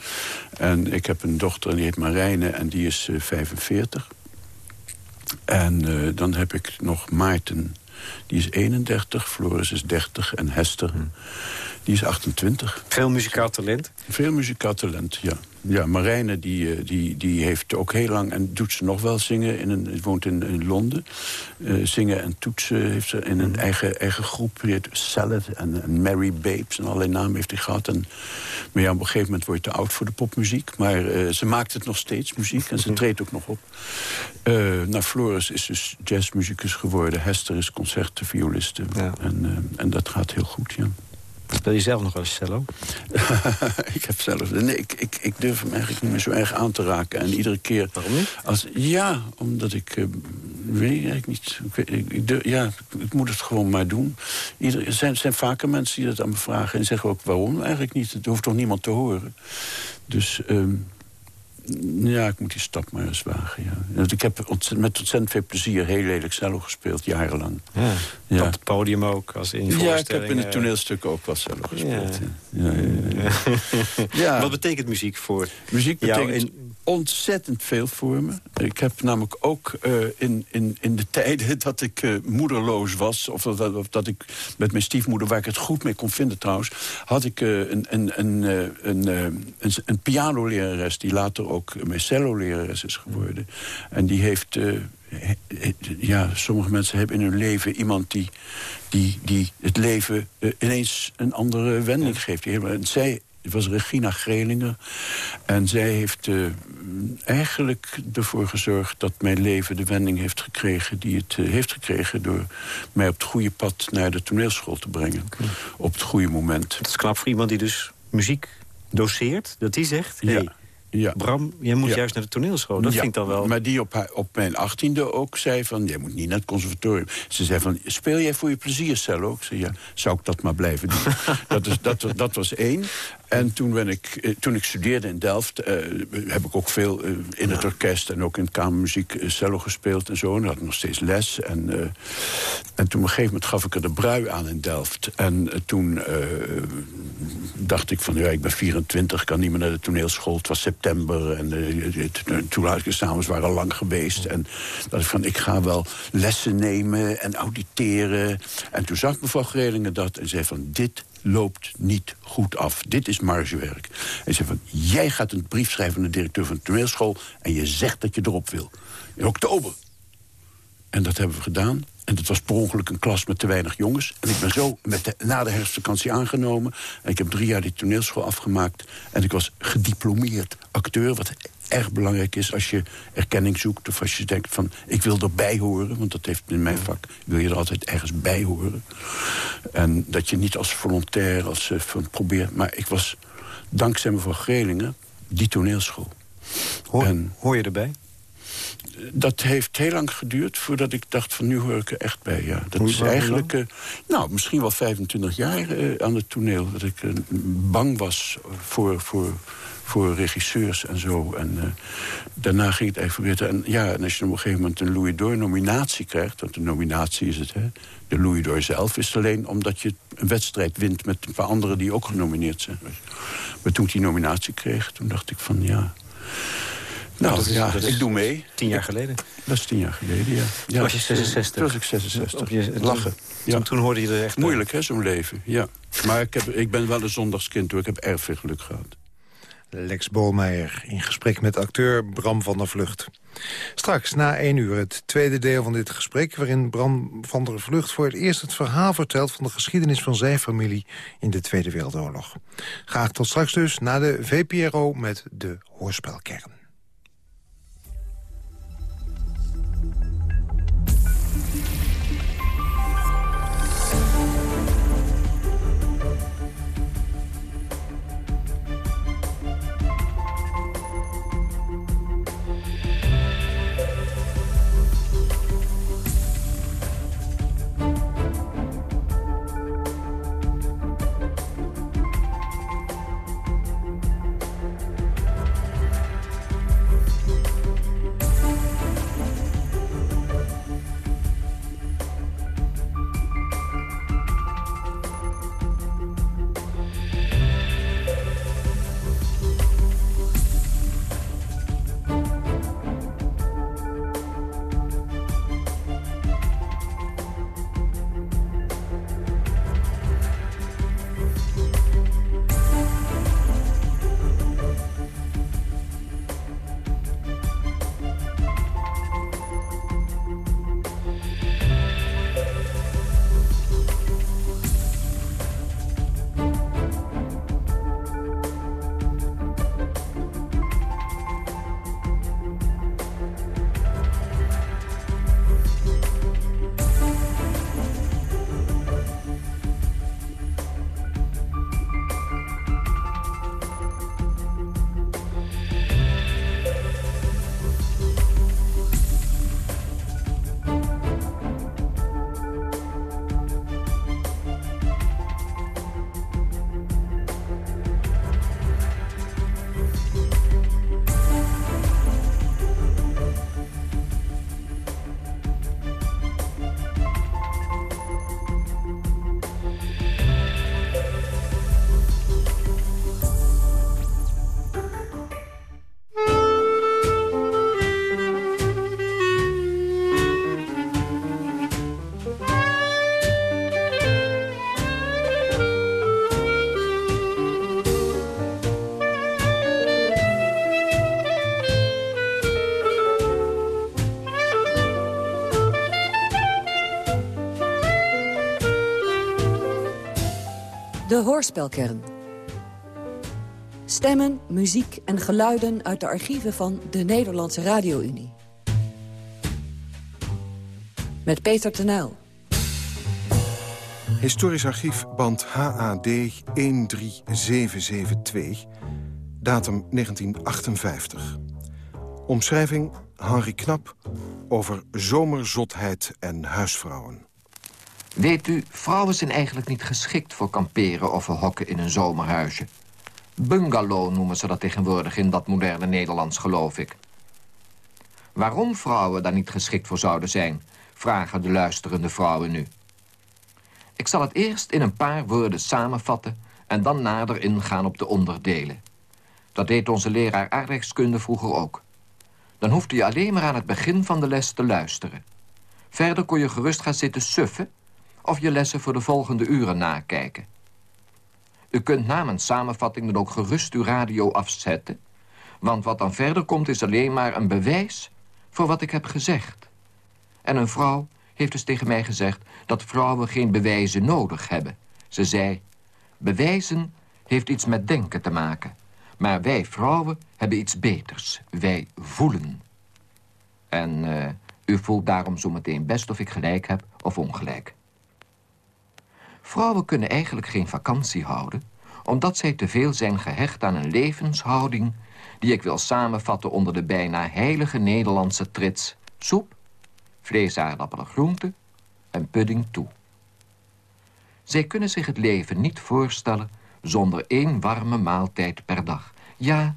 En ik heb een dochter en die heet Marijne en die is uh, 45. En uh, dan heb ik nog Maarten, die is 31, Floris is 30 en Hester, hm. die is 28. Veel muzikaal talent? Veel muzikaal talent, ja. Ja, Marijne die, eh, die, die heeft ook heel lang... en doet ze nog wel zingen, in een, woont in, in Londen. Uh, zingen en toetsen heeft ze in een mhm. eigen, eigen groep. Die heet Salad en, en, Mary Babes en allerlei namen heeft hij gehad. En, maar ja, op een gegeven moment word je te oud voor de popmuziek. Maar uh, ze maakt het nog steeds, muziek, en ze mhm. treedt ook nog op. Uh, nou, Floris is dus jazzmuzikus geworden. Hester is concertvioliste. Ja. En, en dat gaat heel goed, ja. Speel je zelf nog wel eens cello? ik heb zelf... Nee, ik, ik, ik, durf hem eigenlijk niet meer zo erg aan te raken. En iedere keer... Waarom niet? Als, ja, omdat ik... Uh, weet eigenlijk niet. Ik, ik, ja, ik moet het gewoon maar doen. Ieder, er zijn, zijn vaker mensen die dat aan me vragen... en zeggen ook waarom eigenlijk niet. Het hoeft toch niemand te horen. Dus... Um, ja, ik moet die stap maar eens wagen, ja. Ik heb met ontzettend veel plezier heel lelijk cello gespeeld, jarenlang. Ja, ja. Op het podium ook, als in Ja, ik heb in het toneelstuk ook wel cello gespeeld. Ja. Ja. ja Wat betekent muziek voor Muziek betekent ontzettend veel voor me. Ik heb namelijk ook uh, in, in, in de tijden dat ik uh, moederloos was... Of, of, of, dat ik met mijn stiefmoeder, waar ik het goed mee kon vinden trouwens... had ik uh, een, een, een, een, een, een pianolerares die later ook mijn cello-lerares is geworden. En die heeft... ja, sommige mensen hebben in hun leven iemand die, die, die het leven ineens een andere wending geeft. En zij het was Regina Grelinger. En zij heeft uh, eigenlijk ervoor gezorgd dat mijn leven de wending heeft gekregen... die het uh, heeft gekregen door mij op het goede pad naar de toneelschool te brengen. Okay. Op het goede moment. Het is knap voor iemand die dus muziek doseert, dat die zegt... Ja. Ja. Bram, jij moet juist naar de toneelschool. Dat ja, vind ik dan wel... Maar die op, op mijn achttiende ook zei van... jij moet niet naar het conservatorium. Ze zei van, speel jij voor je plezier cello? Ik zei, ja, zou ik dat maar blijven doen. dat, is, dat, dat was één. En toen, ben ik, eh, toen ik studeerde in Delft... Uh, heb ik ook veel uh, in het orkest en ook in kamermuziek uh, cello gespeeld en zo. En had nog steeds les. En, en toen op een gegeven moment gaf ik er de brui aan in Delft. En toen dacht ik van, ja, ik ben 24, kan niet meer naar de toneelschool. Het was september en de toeluisterexamens waren lang geweest. En dat ik van, ik ga wel lessen nemen en auditeren. En toen zag mevrouw Grelingen dat en zei van, dit loopt niet goed af. Dit is margewerk. En zei van, jij gaat een brief schrijven aan de directeur van de toneelschool... en je zegt dat je erop wil. In oktober. En dat hebben we gedaan. En dat was per ongeluk een klas met te weinig jongens. En ik ben zo met de, na de herfstvakantie aangenomen. En ik heb drie jaar die toneelschool afgemaakt. En ik was gediplomeerd acteur, wat erg belangrijk is als je erkenning zoekt... of als je denkt van, ik wil erbij horen... want dat heeft in mijn vak, wil je er altijd ergens bij horen. En dat je niet als volontair, als uh, van probeert... maar ik was, dankzij mevrouw Grelingen, die toneelschool. Hoor, en, hoor je erbij? dat heeft heel lang geduurd voordat ik dacht van nu hoor ik er echt bij. Ja. Dat is eigenlijk, uh, nou, misschien wel 25 jaar uh, aan het toneel. Dat ik uh, bang was voor, voor, voor regisseurs en zo. En daarna ging het even weer... En, ja, en als je op een gegeven moment een Louis d'Or nominatie krijgt... want de nominatie is het, hè. De Louis d'Or zelf is alleen omdat je een wedstrijd wint... met een paar anderen die ook genomineerd zijn. Maar toen ik die nominatie kreeg, toen dacht ik van ja... Nou, is, ja, ik doe mee. Tien jaar geleden? Dat is tien jaar geleden, ja. ja. was je 66? Toen was ik 66. Op je, Lachen. Ja. Toen, hoorde je er echt... Moeilijk, hè, zo'n leven, ja. Maar ik, heb, ik ben wel een zondagskind, hoor. Ik heb erg veel geluk gehad. Lex Bolmeijer in gesprek met acteur Bram van der Vlucht. Straks, na één uur, het tweede deel van dit gesprek... waarin Bram van der Vlucht voor het eerst het verhaal vertelt... van de geschiedenis van zijn familie in de Tweede Wereldoorlog. Graag tot straks dus, na de VPRO met de Hoorspelkern. De Hoorspelkern. Stemmen, muziek en geluiden uit de archieven van de Nederlandse Radio-Unie. Met Peter Tenuil. Historisch archief band HAD 13772, datum 1958. Omschrijving Henri Knap over zomerzotheid en huisvrouwen. Weet u, vrouwen zijn eigenlijk niet geschikt voor kamperen of hokken in een zomerhuisje. Bungalow noemen ze dat tegenwoordig in dat moderne Nederlands, geloof ik. Waarom vrouwen daar niet geschikt voor zouden zijn, vragen de luisterende vrouwen nu. Ik zal het eerst in een paar woorden samenvatten en dan nader ingaan op de onderdelen. Dat deed onze leraar aardrijkskunde vroeger ook. Dan hoefde je alleen maar aan het begin van de les te luisteren. Verder kon je gerust gaan zitten suffen of je lessen voor de volgende uren nakijken. U kunt na mijn samenvatting dan ook gerust uw radio afzetten... want wat dan verder komt is alleen maar een bewijs voor wat ik heb gezegd. En een vrouw heeft dus tegen mij gezegd dat vrouwen geen bewijzen nodig hebben. Ze zei, bewijzen heeft iets met denken te maken. Maar wij vrouwen hebben iets beters. Wij voelen. En uh, u voelt daarom zometeen best of ik gelijk heb of ongelijk. Vrouwen kunnen eigenlijk geen vakantie houden... omdat zij te veel zijn gehecht aan een levenshouding... die ik wil samenvatten onder de bijna heilige Nederlandse trits... soep, vlees, aardappelen, groenten en pudding toe. Zij kunnen zich het leven niet voorstellen zonder één warme maaltijd per dag. Ja,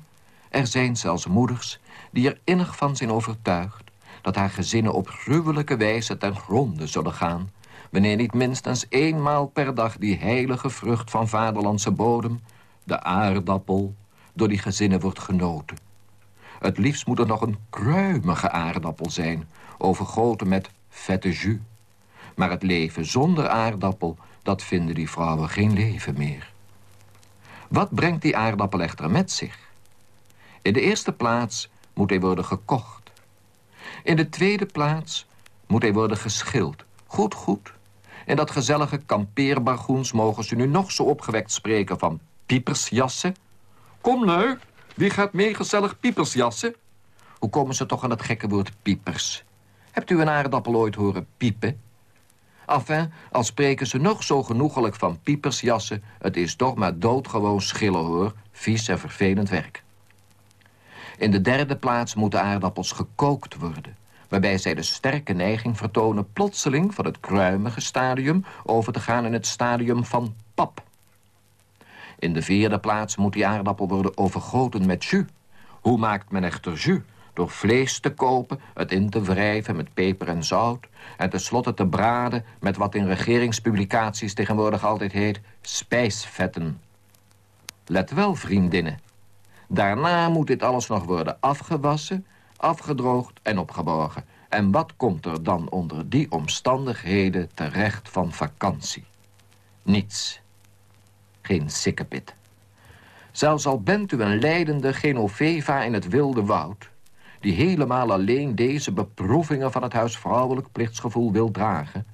er zijn zelfs moeders die er innig van zijn overtuigd... dat haar gezinnen op gruwelijke wijze ten gronde zullen gaan wanneer niet minstens eenmaal per dag die heilige vrucht van vaderlandse bodem, de aardappel, door die gezinnen wordt genoten. Het liefst moet er nog een kruimige aardappel zijn, overgoten met vette jus. Maar het leven zonder aardappel, dat vinden die vrouwen geen leven meer. Wat brengt die aardappel echter met zich? In de eerste plaats moet hij worden gekocht. In de tweede plaats moet hij worden geschild. Goed, goed. In dat gezellige kampeerbargoens mogen ze nu nog zo opgewekt spreken van piepersjassen. Kom nou, wie gaat mee gezellig piepersjassen? Hoe komen ze toch aan het gekke woord piepers? Hebt u een aardappel ooit horen piepen? Enfin, al spreken ze nog zo genoegelijk van piepersjassen... het is toch maar doodgewoon schillen, hoor. Vies en vervelend werk. In de derde plaats moeten aardappels gekookt worden... waarbij zij de sterke neiging vertonen... plotseling van het kruimige stadium... over te gaan in het stadium van pap. In de vierde plaats moet die aardappel worden overgoten met jus. Hoe maakt men echter jus? Door vlees te kopen, het in te wrijven met peper en zout... en tenslotte te braden met wat in regeringspublicaties tegenwoordig altijd heet... spijsvetten. Let wel, vriendinnen. Daarna moet dit alles nog worden afgewassen, afgedroogd en opgeborgen. En wat komt er dan onder die omstandigheden terecht van vakantie? Niets. Geen sikkepit. Zelfs al bent u een leidende Genoveva in het wilde woud die helemaal alleen deze beproevingen van het huisvrouwelijk plichtsgevoel wil dragen,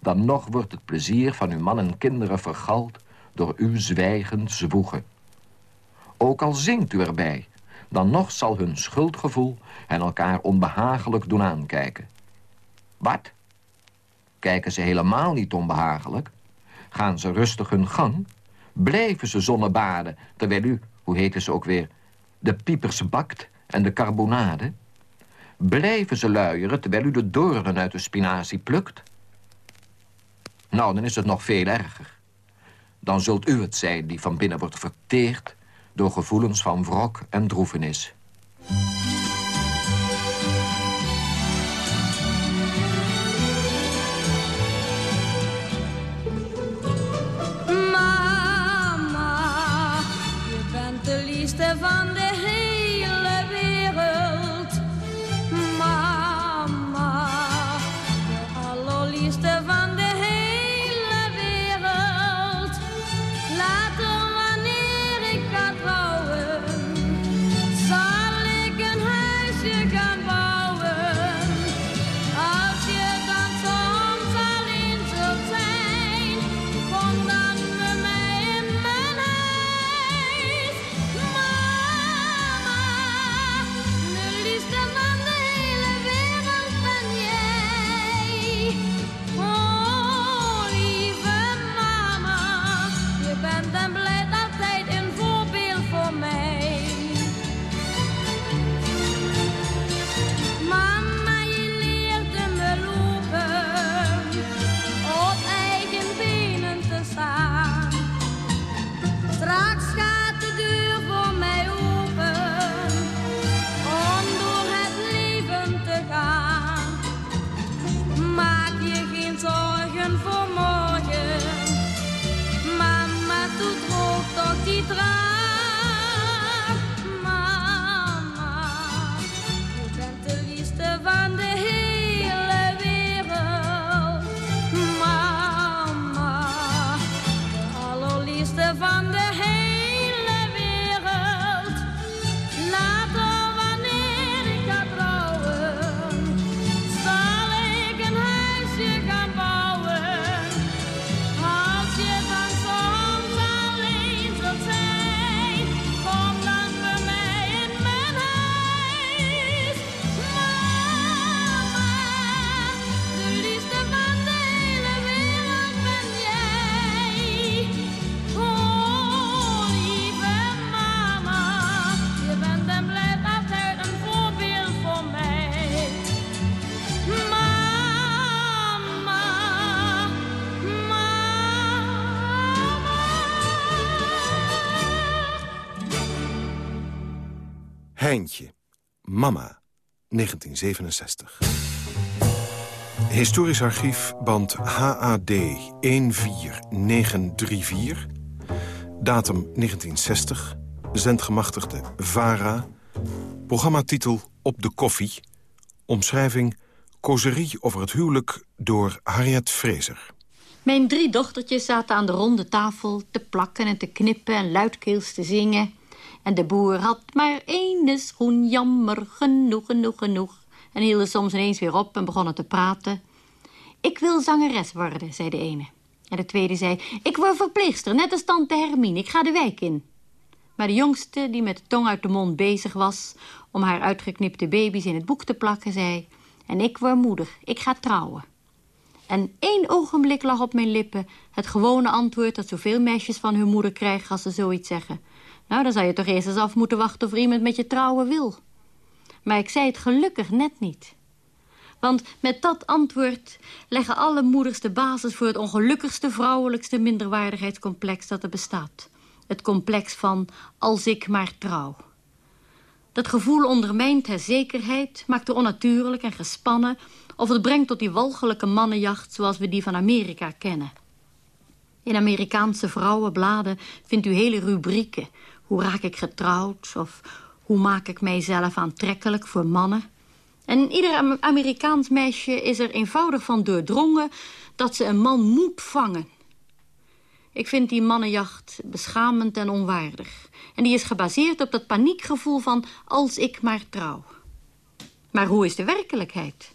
dan nog wordt het plezier van uw man en kinderen vergald door uw zwijgend zwoegen. Ook al zingt u erbij, dan nog zal hun schuldgevoel hen elkaar onbehagelijk doen aankijken. Wat? Kijken ze helemaal niet onbehagelijk? Gaan ze rustig hun gang? Blijven ze zonnebaden, terwijl u, hoe heette ze ook weer, de piepers bakt en de carbonade? Blijven ze luieren terwijl u de doornen uit de spinazie plukt? Nou, dan is het nog veel erger. Dan zult u het zijn die van binnen wordt verteerd... door gevoelens van wrok en droefenis. Bent Mama. 1967. Historisch archief, band HAD 14934. Datum 1960. Zendgemachtigde VARA. Programmatitel Op de koffie. Omschrijving Kozerie over het huwelijk door Harriet Fraser. Mijn drie dochtertjes zaten aan de ronde tafel te plakken en te knippen en luidkeels te zingen. En de boer had maar één schoen, jammer genoeg, genoeg, genoeg. en hielden soms ineens weer op en begonnen te praten. Ik wil zangeres worden, zei de ene. En de tweede zei, ik word verpleegster, net als tante Hermine, ik ga de wijk in. Maar de jongste, die met de tong uit de mond bezig was... om haar uitgeknipte baby's in het boek te plakken, zei... en ik word moeder, ik ga trouwen. En één ogenblik lag op mijn lippen het gewone antwoord... dat zoveel meisjes van hun moeder krijgen als ze zoiets zeggen. Nou, dan zou je toch eerst eens af moeten wachten of er iemand met je trouwen wil. Maar ik zei het gelukkig net niet. Want met dat antwoord leggen alle moeders de basis... voor het ongelukkigste vrouwelijkste minderwaardigheidscomplex dat er bestaat. Het complex van als ik maar trouw. Dat gevoel ondermijnt haar zekerheid, maakt haar onnatuurlijk en gespannen... of het brengt tot die walgelijke mannenjacht zoals we die van Amerika kennen. In Amerikaanse vrouwenbladen vindt u hele rubrieken. Hoe raak ik getrouwd? Of hoe maak ik mijzelf aantrekkelijk voor mannen? En ieder Am- Amerikaans meisje is er eenvoudig van doordrongen... dat ze een man moet vangen. Ik vind die mannenjacht beschamend en onwaardig. En die is gebaseerd op dat paniekgevoel van als ik maar trouw. Maar hoe is de werkelijkheid?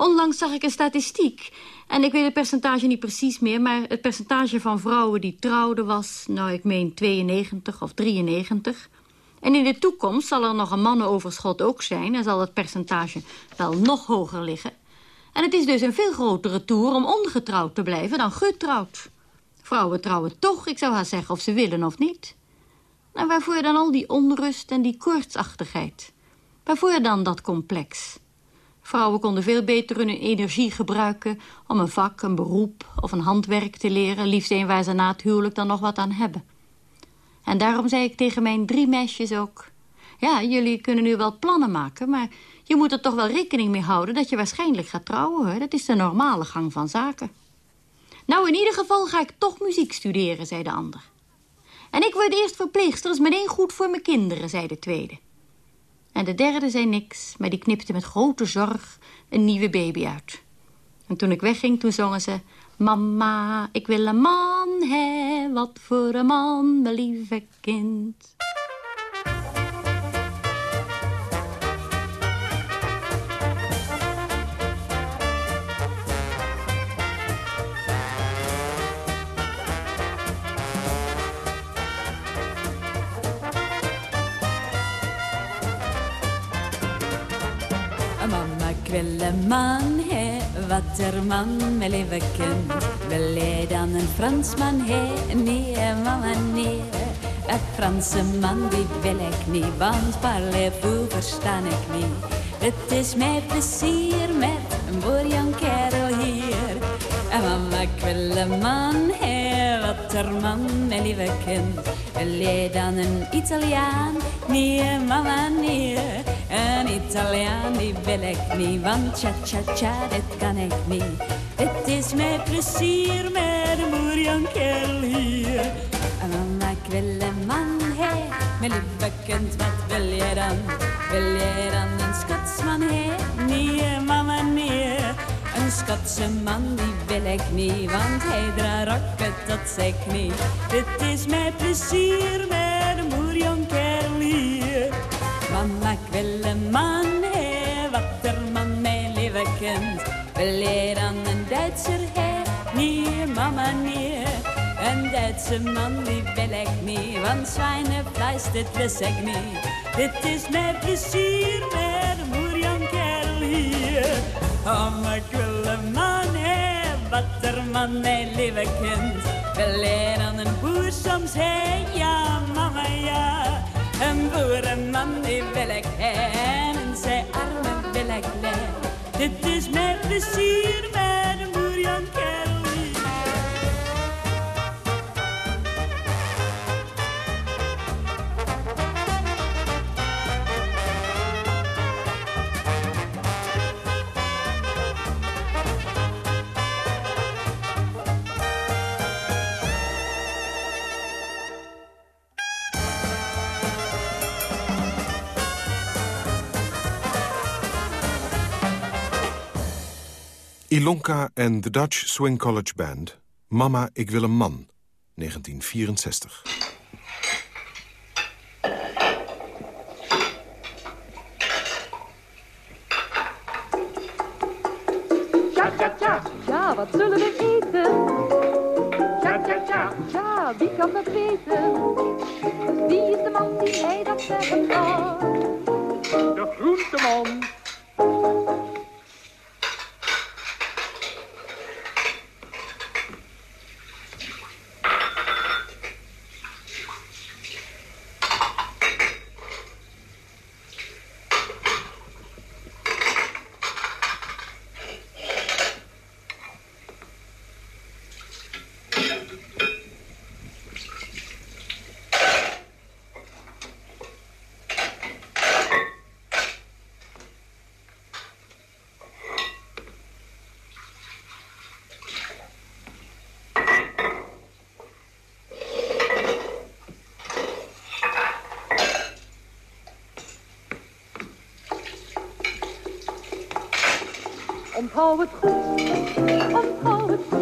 Onlangs zag ik een statistiek. En ik weet het percentage niet precies meer... maar het percentage van vrouwen die trouwden was... nou, ik meen 92 of 93. En in de toekomst zal er nog een mannenoverschot ook zijn... en zal het percentage wel nog hoger liggen. En het is dus een veel grotere toer om ongetrouwd te blijven dan getrouwd. Vrouwen trouwen toch, ik zou haar zeggen, of ze willen of niet. En waarvoor dan al die onrust en die koortsachtigheid? Waarvoor dan dat complex? Vrouwen konden veel beter hun energie gebruiken... om een vak, een beroep of een handwerk te leren... liefst een waar ze na het huwelijk dan nog wat aan hebben. En daarom zei ik tegen mijn drie meisjes ook... ja, jullie kunnen nu wel plannen maken... maar je moet er toch wel rekening mee houden... dat je waarschijnlijk gaat trouwen, hoor. Dat is de normale gang van zaken. Nou, in ieder geval ga ik toch muziek studeren, zei de ander. En ik word eerst verpleegster, is meteen goed voor mijn kinderen, zei de tweede. En de derde zei niks, maar die knipte met grote zorg een nieuwe baby uit. En toen ik wegging, toen zongen ze... Mama, ik wil een man, hè, wat voor een man, mijn lieve kind. Mama, kvälleman, he, vatterman med leverken. Beledan en fransman, he, nee, mama, nee. Een Franseman die wil ik niet, want parlez-vous verstaan ik niet. Het is mij plezier met een boerjong kerel hier. En mama, kwelleman, he, watterman, mijn lieve kind. Leed dan een Italiaan, nee, mama, nee. Een Italiaan die wil ik niet, want tja, dit kan ik niet. Het is mij plezier met een boerjong kerel hier. En mama, ik wil een man, hé, mijn lieve wat wil je dan? Wil je dan een Scotsman, hé? Nee, mama, nee. Een Schotse man, die wil ik niet, want hij draagt rokken tot zijn knie. Het is mijn plezier met je dan een Duitser, hé? Nee, mama, nee. Een Duitse man, die wil ik niet, want zwijnenvlees, dit lust ik niet. Dit is mijn plezier met boerjong kerel hier. Oh, ik wil een man, hé, wat er man, mijn lieve kind. Wil je dan een boer soms, ja, mama, ja. Een boerenman, die wil ik heen, en zijn armen wil ik. Dit is mijn plezier met een boerjong kerel Ilonka en de Dutch Swing College Band. Mama, ik wil een man. 1964. Ja, ja, wat zullen we eten? Ja, ja, ja. Ja, wie kan dat weten? Wie is de man die hij dat zeggen kan? De groenteman. poetry, on poetry.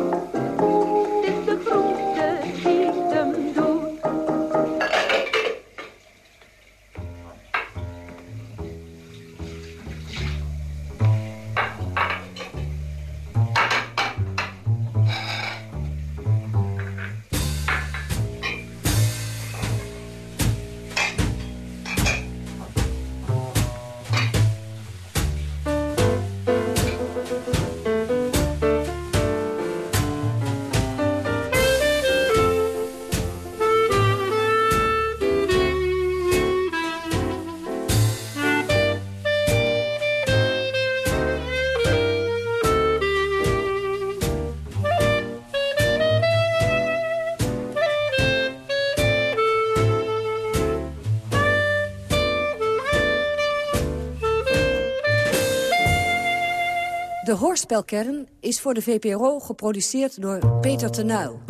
De hoorspelkern is voor de VPRO geproduceerd door Peter Tenuil.